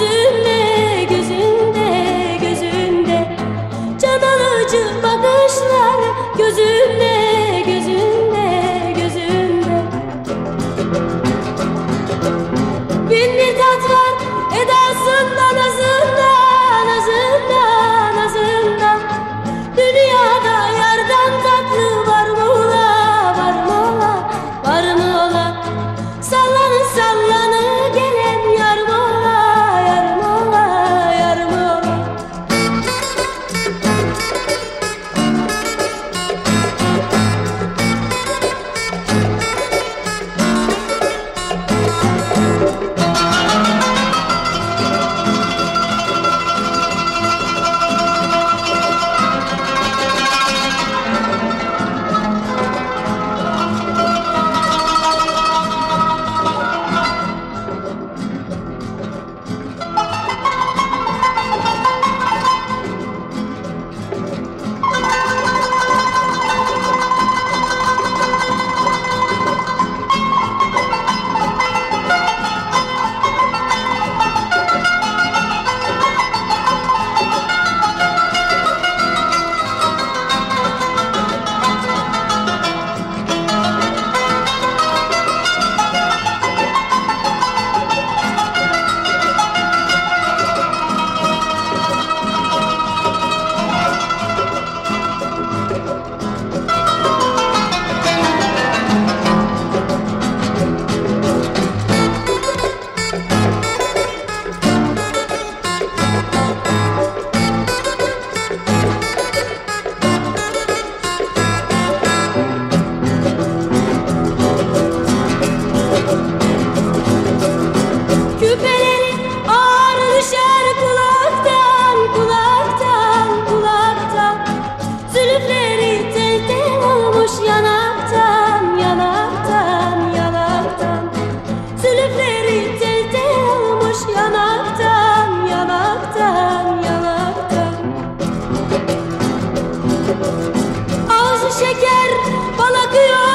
Gözünde, gözünde, gözünde. Can alıcı bakışlar gözünde şeker bal akıyor